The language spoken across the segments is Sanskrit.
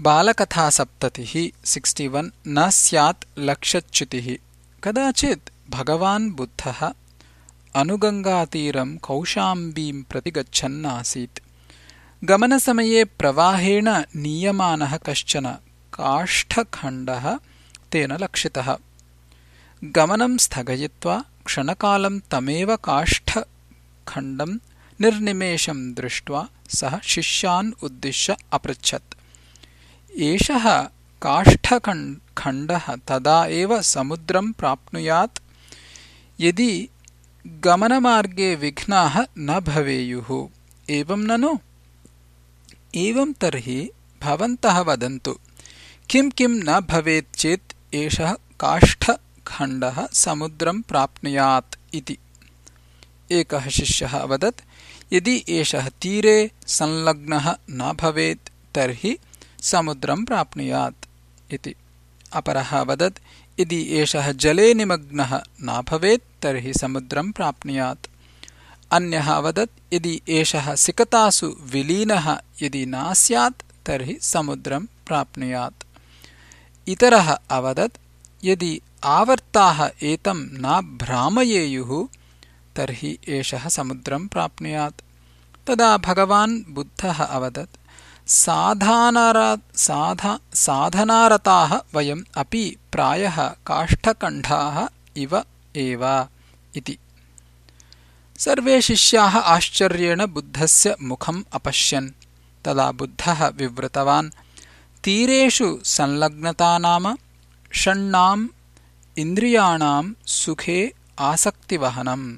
बालकथासप्ततिः सिक्स्टिवन् न स्यात् लक्षच्युतिः। कदाचित् भगवान् बुद्धः अनुगङ्गातीरं कौशाम्बीम् प्रति गच्छन्नासीत्। गमनसमये प्रवाहेण नीयमानः कश्चन काष्ठखण्डः तेन लक्षितः। गमनं स्थगयित्वा क्षणकालं तमेव काष्ठखण्डं निर्निमेषं दृष्ट्वा सः शिष्यान् उद्दिश्य अपृच्छत् एषः काष्ठखण्डः तदा एव समुद्रं प्राप्नुयात् यदि गमनमार्गे विघ्नाः न भवेयुः। एवं ननु? एवं तर्हि भवन्तः वदन्तु किं किं न भवेत् चेत् एषः काष्ठखण्डः समुद्रं प्राप्नुयात् इति। एकः शिष्यः अवदत् यदि एषः तीरे संलग्नः न भवेत् तर्हि समुद्रं प्राप्नुयात् इति। अपरः अवदत् यदि एषः जले निमग्नः न भवेत् तर्हि समुद्रं प्राप्नुयात्। अन्यः अवदत् यदि एषः सिकतासु विलीनः यदि न स्यात् तर्हि समुद्रं प्राप्नुयात्। इतरः अवदत् यदि आवर्ताः एतं न भ्रामयेयुः तर्हि एषः समुद्रं प्राप्नुयात्। तदा भगवान् बुद्धः अवदत् साधनारताः वयम् अपि प्रायः काष्ठकण्डाः इव एव इति। सर्वे शिष्याः आश्चर्येण बुद्धस्य मुखम् अपश्यन्। तदा बुद्धः विवृतवान् तीरेषु संलग्नता नाम षण्णाम् इन्द्रियाणाम् सुखे आसक्तिवहनम्।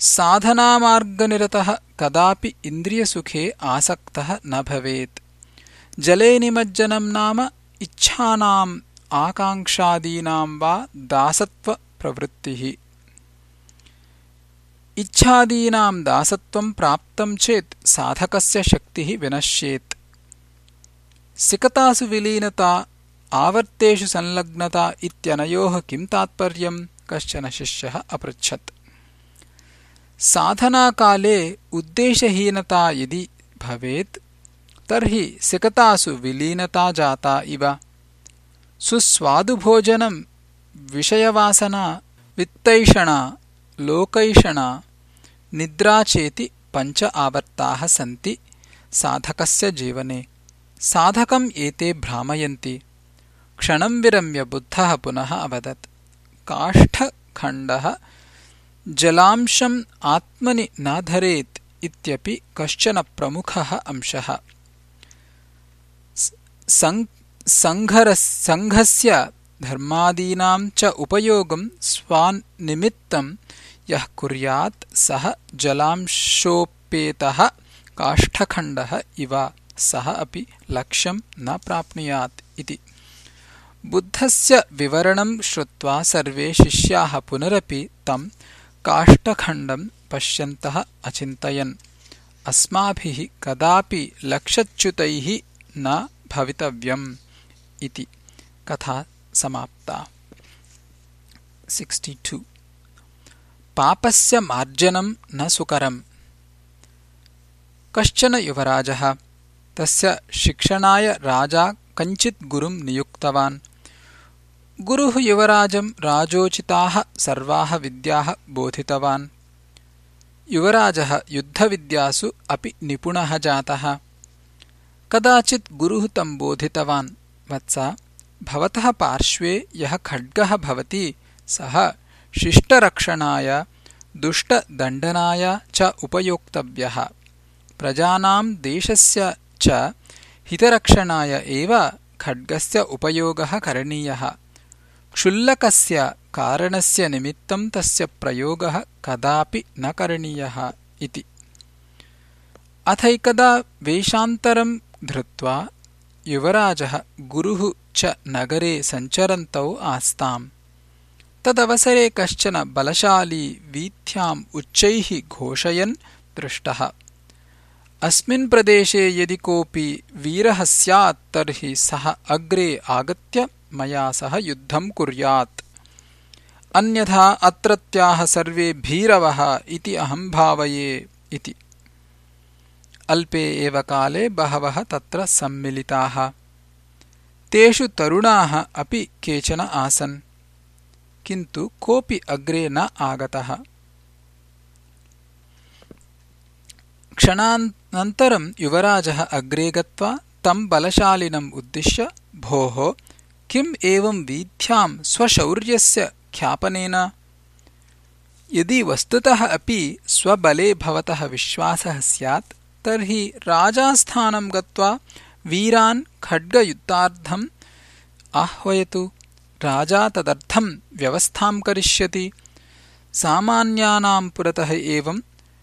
साधनामार्गनिरतः कदापि इन्द्रियसुखे आसक्तः न भवेत्। जले निमज्जनम् नाम इच्छानाम् वा दासत्वप्रवृत्तिः इच्छादीनाम् दासत्वम् प्राप्तम् चेत् साधकस्य शक्तिः विनश्येत्। सिकतासु विलीनता आवर्तेषु संलग्नता इत्यनयोः किम् तात्पर्यम् कश्चन शिष्यः अपृच्छत् साधनाकाले उद्देशहीनता यदि भवेत् तर्हि सिकतासु विलीनता जाता इव। सुस्वादुभोजनम् विषयवासना वित्तैषणा लोकैषणा निद्रा चेति पञ्च आवर्ताः सन्ति साधकस्य जीवने। साधकम् एते भ्रामयन्ति। क्षणम् विरम्य बुद्धः पुनः अवदत्। काष्ठखण्डः जलांशम् आत्मनि न धरेत् इत्यपि कश्चन प्रमुखः अंशः। सङ्घस्य धर्मादीनाम् च उपयोगम् स्वानिमित्तम् यः कुर्यात् सः जलांशोपेतः काष्ठखण्डः इव सः अपि लक्ष्यम् न प्राप्नुयात् इति। बुद्धस्य विवरणम् श्रुत्वा सर्वे शिष्याः पुनरपि तम् काष्ठखण्डम् पश्यन्तः अचिन्तयन्। अस्माभिः कदापि लक्षच्युतैः न भवितव्यम् इति कथा समाप्ता। पापस्य मार्जनम् न सुकरम्। कश्चन युवराजः तस्य शिक्षणाय राजा कञ्चित् गुरुम् नियुक्तवान् गुरुः युवराजम् राजोचिताः सर्वाः विद्याः बोधितवान्। युवराजः युद्धविद्यासु अपि निपुणः जातः। कदाचित् गुरुः तम् बोधितवान् वत्स भवतः पार्श्वे यः खड्गः भवति सः शिष्टरक्षणाय दुष्टदण्डनाय च उपयोक्तव्यः। प्रजानाम् देशस्य च हितरक्षणाय एव खड्गस्य उपयोगः करणीयः क्षुल्लकस्य कारणस्य निमित्तम् तस्य प्रयोगः कदापि न करणीयः इति अथैकदा वेषान्तरम् धृत्वा युवराजः गुरुः च नगरे सञ्चरन्तौ आस्ताम् तदवसरे कश्चन बलशाली वीथ्याम् उच्चैः घोषयन् दृष्टः अस्मिन् प्रदेशे यदि कोऽपि वीरः स्यात् तर्हि सः अग्रे आगत्य मया सह युद्धम् कुर्यात्। अन्यथा अत्रत्याः सर्वे भीरवः इति अहम् भावये इति। अल्पे एव काले बहवः तत्र सम्मिलिताः। तेषु तरुणाः अपि केचन आसन्। किन्तु कोऽपि अग्रे न आगतः। क्षणानन्तरं युवराजः अग्रे गत्वा तं बलशालिनम् उद्दिश्य भोः किम् एवं वीथ्यां स्वशौर्यस्य ख्यापनेन? यदि वस्तुतः अपि स्वबले भवतः विश्वासः स्यात् तर्हि राजास्थानं गत्वा वीरान् खड्गयुद्धार्थम् आह्वयतु। राजा तदर्थं व्यवस्थां करिष्यति। सामान्यानां पुरतः एवं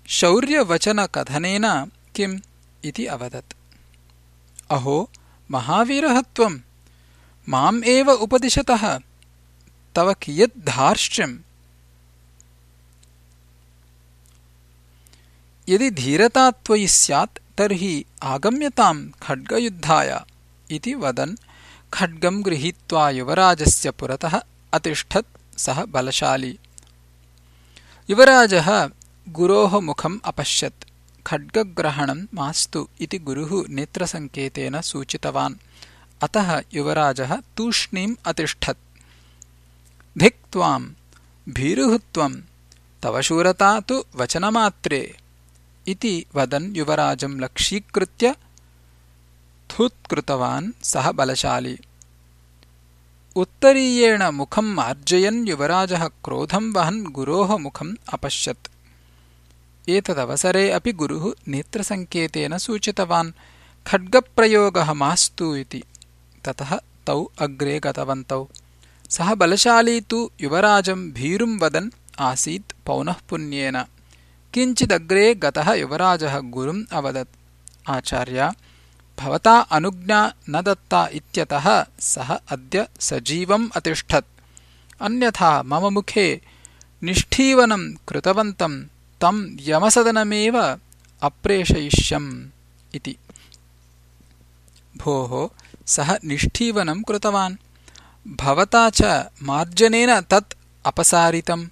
शौर्यवचनकथनेन किम् इति अवदत्। अहो महावीरः त्वम् माम् एव उपदिशतः। तव कियद्धार्ष्ट्यम् यदि धीरता त्वयि स्यात् तर्हि आगम्यताम् खड्गयुद्धाय इति वदन्। खड्गम् गृहीत्वा युवराजस्य पुरतः अतिष्ठत् सः बलशाली। युवराजः गुरोः मुखम् अपश्यत्। खड्गग्रहणम् मास्तु इति गुरुः नेत्रसङ्केतेन सूचितवान् अतः युवराजः तूष्णीम् अतिष्ठत्। धिक् त्वाम् भीरुः त्वम् तव शूरता तु वचनमात्रे इति वदन् युवराजं लक्ष्यीकृत्य थुत्कृतवान् सः बलशाली। उत्तरीयेण मुखम् मार्जयन् युवराजः क्रोधम् वहन् गुरोः मुखम् अपश्यत्। एतदवसरे अपि गुरुः नेत्रसङ्केतेन सूचितवान् खड्गप्रयोगः मास्तु इति ततः तौ अग्रे गतवन्तौ। सः बलशाली तु युवराजम् भीरुम् वदन् आसीत् पौनःपुन्येन किञ्चिदग्रे गतः युवराजः गुरुम् अवदत्। आचार्य भवता अनुज्ञा न दत्ता इत्यतः सः अद्य सजीवम् अतिष्ठत्। अन्यथा मम मुखे निष्ठीवनम् कृतवन्तम् तम् यमसदनमेव अप्रेषयिष्यम् इति। भोः सः निष्ठीवनम् कृतवान्। भवता च मार्जनेन तत् अपसारितम्।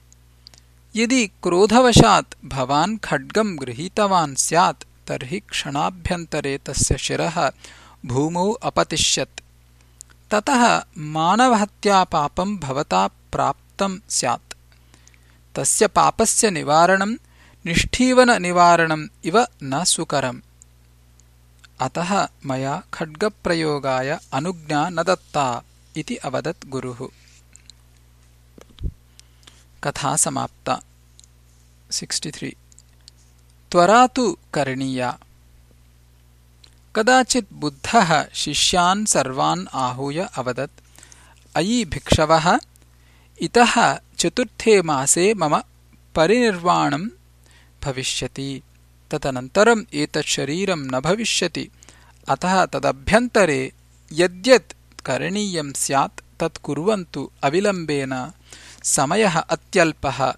यदि क्रोधवशात् भवान् खड्गम् गृहीतवान् स्यात् तर्हि क्षणाभ्यन्तरे तस्य शिरः भूमौ अपतिष्यत्। ततः मानवहत्यापापम् भवता प्राप्तम् स्यात्। तस्य पापस्य निवारणम् निष्ठीवननिवारणम् इव न सुकरम् अतः मया खड्गप्रयोगाय अनुज्ञा न दत्ता इति अवदत् गुरुः। कथा समाप्ता। त्वरा तु करणीया। कदाचित् बुद्धः शिष्यान् सर्वान् आहूय अवदत् अयि भिक्षवः इतः चतुर्थे मासे मम परिनिर्वाणम् भविष्यति तदनन्तरम् एतत् शरीरम् न भविष्यति। अतः तदभ्यन्तरे यद्यत् करणीयम् स्यात् तत् कुर्वन्तु अविलम्बेन। समयः अत्यल्पः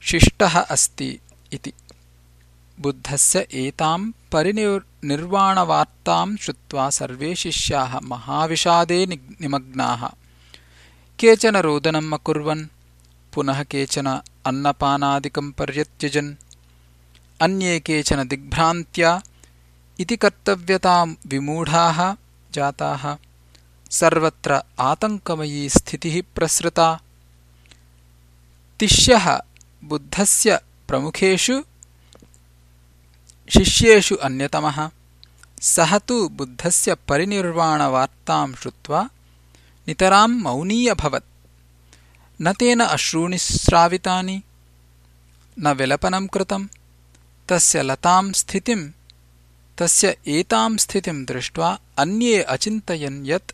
शिष्टः अस्ति इति। बुद्धस्य एताम् परिनिर्वाणवार्ताम् श्रुत्वा सर्वे शिष्याः महाविषादे निमग्नाः। केचन रोदनम् अकुर्वन् पुनः केचन अन्नपानादिकम् पर्यत्यजन् अन्ये केचन दिग्भ्रान्त्या इति कर्तव्यताम् विमूढाः जाताः। सर्वत्र आतङ्कमयी स्थितिः प्रसृता। तिष्यः बुद्धस्य प्रमुखेषु शिष्येषु अन्यतमः। सः तु बुद्धस्य परिनिर्वाणवार्ताम् श्रुत्वा नितराम् मौनी अभवत् न तेन अश्रूणि श्रावितानि न विलपनम् कृतम् तस्य लताम् स्थितिम् तस्य एताम् स्थितिम् दृष्ट्वा अन्ये अचिन्तयन् यत्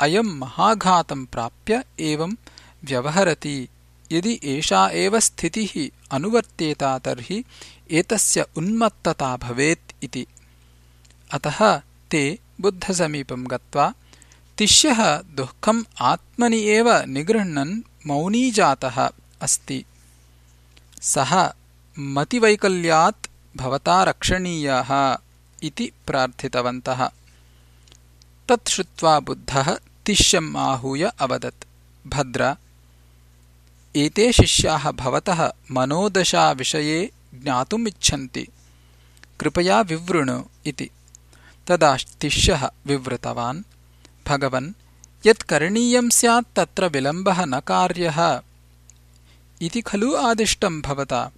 अयम् महाघातम् प्राप्य एवम् व्यवहरति। यदि एषा एव स्थितिः अनुवर्तेत तर्हि एतस्य उन्मत्तता भवेत् इति। अतः ते बुद्धसमीपम् गत्वा तिष्यः दुःखम् आत्मनि एव निगृह्णन् मौनी जातः अस्ति। सः मतिवैकल्यात् भवता रक्षणीयः इति प्रार्थितवन्तः। तत् श्रुत्वा बुद्धः तिष्यम् आहूय अवदत्। भद्र एते शिष्याः भवतः मनोदशाविषये ज्ञातुमिच्छन्ति। कृपया विवृणु इति। तदा तिष्यः विवृतवान्। भगवन् यत् करणीयम् स्यात् तत्र विलम्बः न कार्यः। इति खलु आदिष्टम् भवता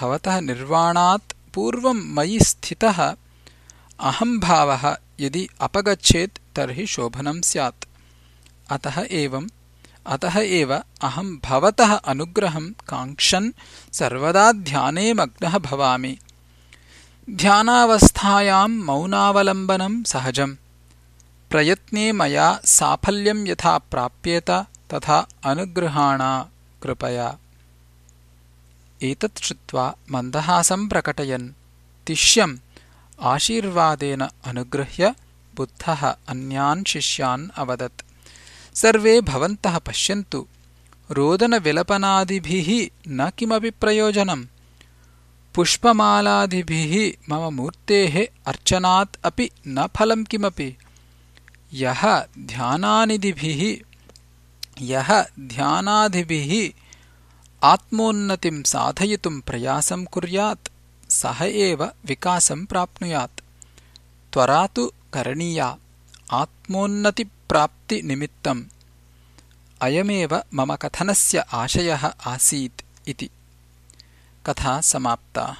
भवतः निर्वाणात् पूर्वम् मयि स्थितः अहम्भावः यदि अपगच्छेत् तर्हि शोभनम् स्यात्। अतः एव अहम् भवतः अनुग्रहम् काङ्क्षन् सर्वदा ध्याने मग्नः भवामि। ध्यानावस्थायाम् मौनावलम्बनम् सहजम्। प्रयत्ने मया साफल्यम् यथा प्राप्येत तथा अनुगृहाणा कृपया एतत् श्रुत्वा मन्दहासम् प्रकटयन्। तिष्यम्। आशीर्वादेन अनुगृह्य बुद्धः अन्यान् शिष्यान् अवदत्। सर्वे भवन्तः पश्यन्तु। रोदनविलपनादिभिः न किमपि प्रयोजनम्। पुष्पमालादिभिः मम मूर्तेः अर्चनात् अपि न फलम् किमपि। यः ध्यानादिभिः आत्मोन्नतिम् साधयितुम् प्रयासम् कुर्यात् सः एव विकासम् प्राप्नुयात्। त्वरा तु करणीया आत्मोन्नतिप्राप्तिनिमित्तम्। अयमेव मम कथनस्य आशयः आसीत् इति। कथा समाप्ता